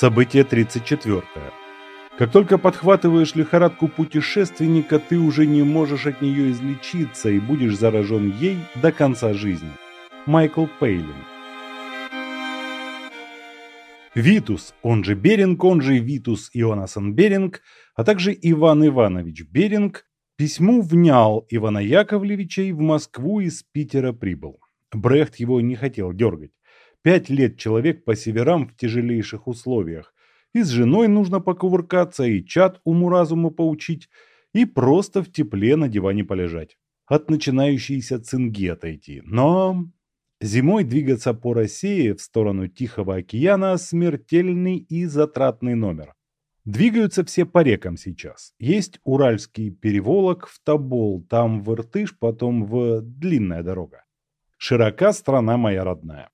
Событие 34. Как только подхватываешь лихорадку путешественника, ты уже не можешь от нее излечиться и будешь заражен ей до конца жизни. Майкл Пейлин. Витус, он же Беринг, он же Витус Ионасан Беринг, а также Иван Иванович Беринг, письму внял Ивана Яковлевича и в Москву из Питера прибыл. Брехт его не хотел дергать. Пять лет человек по северам в тяжелейших условиях. И с женой нужно покувыркаться, и чат уму-разуму поучить, и просто в тепле на диване полежать. От начинающейся цинги отойти. Но Зимой двигаться по России в сторону Тихого океана – смертельный и затратный номер. Двигаются все по рекам сейчас. Есть Уральский переволок в Тобол, там в Иртыш, потом в Длинная дорога. Широка страна моя родная.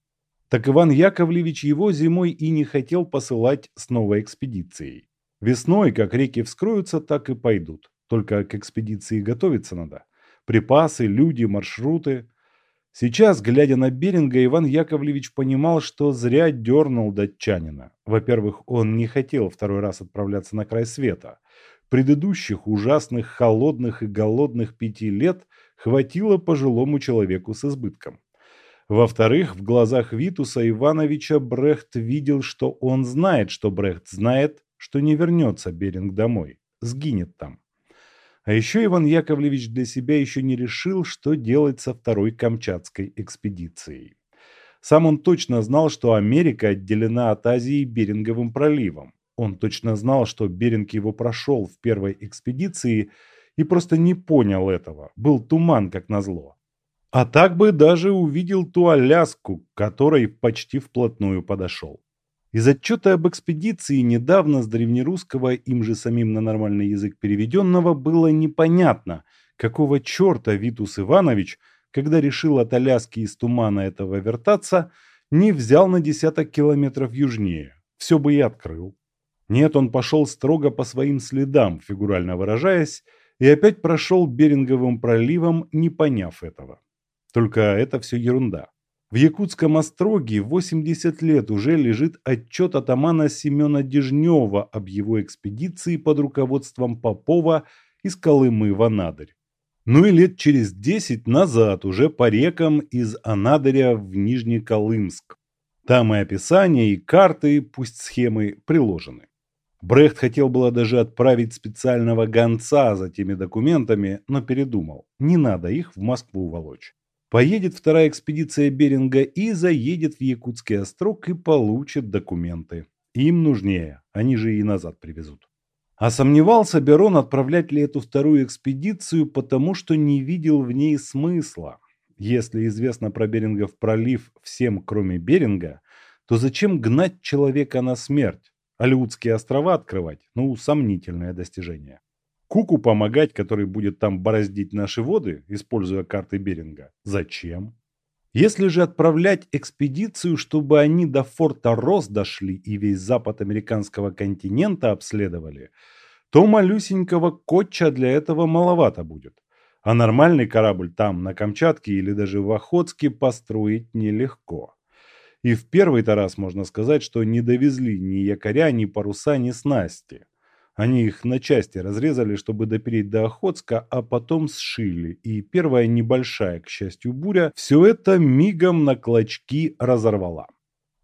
Так Иван Яковлевич его зимой и не хотел посылать с новой экспедицией. Весной, как реки вскроются, так и пойдут. Только к экспедиции готовиться надо. Припасы, люди, маршруты – Сейчас, глядя на Беринга, Иван Яковлевич понимал, что зря дернул датчанина. Во-первых, он не хотел второй раз отправляться на край света. Предыдущих ужасных, холодных и голодных пяти лет хватило пожилому человеку с избытком. Во-вторых, в глазах Витуса Ивановича Брехт видел, что он знает, что Брехт знает, что не вернется Беринг домой, сгинет там. А еще Иван Яковлевич для себя еще не решил, что делать со второй Камчатской экспедицией. Сам он точно знал, что Америка отделена от Азии Беринговым проливом. Он точно знал, что Беринг его прошел в первой экспедиции и просто не понял этого. Был туман, как назло. А так бы даже увидел ту Аляску, к которой почти вплотную подошел. Из отчета об экспедиции недавно с древнерусского, им же самим на нормальный язык переведенного, было непонятно, какого черта Витус Иванович, когда решил от Аляски из тумана этого вертаться, не взял на десяток километров южнее. Все бы и открыл. Нет, он пошел строго по своим следам, фигурально выражаясь, и опять прошел Беринговым проливом, не поняв этого. Только это все ерунда. В Якутском остроге 80 лет уже лежит отчет атамана Семена Дежнева об его экспедиции под руководством Попова из Колымы в Анадырь. Ну и лет через 10 назад уже по рекам из Анадыря в Нижнеколымск. Там и описание, и карты, пусть схемы, приложены. Брехт хотел было даже отправить специального гонца за теми документами, но передумал. Не надо их в Москву волочь. Поедет вторая экспедиция Беринга и заедет в Якутский острог и получит документы. Им нужнее, они же и назад привезут. А сомневался Берон, отправлять ли эту вторую экспедицию, потому что не видел в ней смысла. Если известно про Берингов пролив всем, кроме Беринга, то зачем гнать человека на смерть? Алиутские острова открывать? Ну, сомнительное достижение. Куку помогать, который будет там бороздить наши воды, используя карты Беринга? Зачем? Если же отправлять экспедицию, чтобы они до форта Рос дошли и весь запад американского континента обследовали, то малюсенького котча для этого маловато будет. А нормальный корабль там, на Камчатке или даже в Охотске, построить нелегко. И в первый-то раз можно сказать, что не довезли ни якоря, ни паруса, ни снасти. Они их на части разрезали, чтобы допереть до Охотска, а потом сшили. И первая небольшая, к счастью, буря все это мигом на клочки разорвала.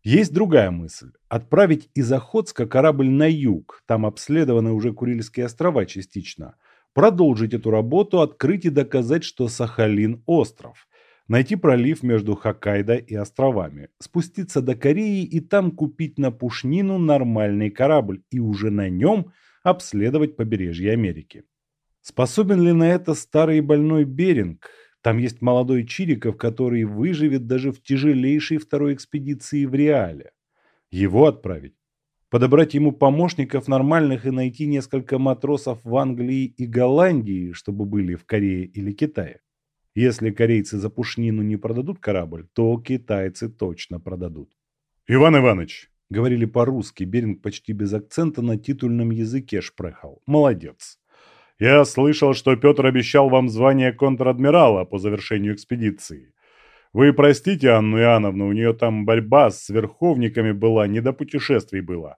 Есть другая мысль. Отправить из Охотска корабль на юг, там обследованы уже Курильские острова частично. Продолжить эту работу, открыть и доказать, что Сахалин – остров. Найти пролив между Хоккайдо и островами. Спуститься до Кореи и там купить на пушнину нормальный корабль. И уже на нем – обследовать побережье Америки. Способен ли на это старый больной Беринг? Там есть молодой Чириков, который выживет даже в тяжелейшей второй экспедиции в Реале. Его отправить? Подобрать ему помощников нормальных и найти несколько матросов в Англии и Голландии, чтобы были в Корее или Китае? Если корейцы за пушнину не продадут корабль, то китайцы точно продадут. «Иван Иванович, Говорили по-русски, Беринг почти без акцента на титульном языке шпрехал. Молодец. Я слышал, что Петр обещал вам звание контр-адмирала по завершению экспедиции. Вы простите Анну Иоанновну, у нее там борьба с верховниками была, не до путешествий было.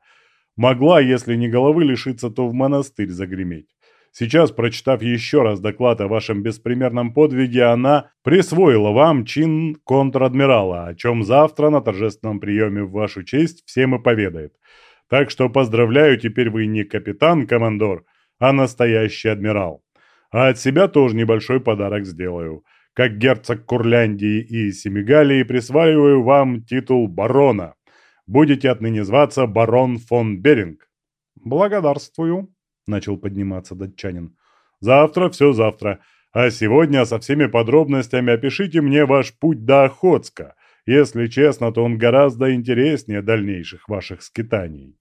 Могла, если не головы лишиться, то в монастырь загреметь. Сейчас, прочитав еще раз доклад о вашем беспримерном подвиге, она присвоила вам чин контр-адмирала, о чем завтра на торжественном приеме в вашу честь всем и поведает. Так что поздравляю, теперь вы не капитан-командор, а настоящий адмирал. А от себя тоже небольшой подарок сделаю. Как герцог Курляндии и Семигалии присваиваю вам титул барона. Будете отныне зваться барон фон Беринг. Благодарствую, начал подниматься датчанин. Завтра все завтра. А сегодня со всеми подробностями опишите мне ваш путь до Охотска. Если честно, то он гораздо интереснее дальнейших ваших скитаний.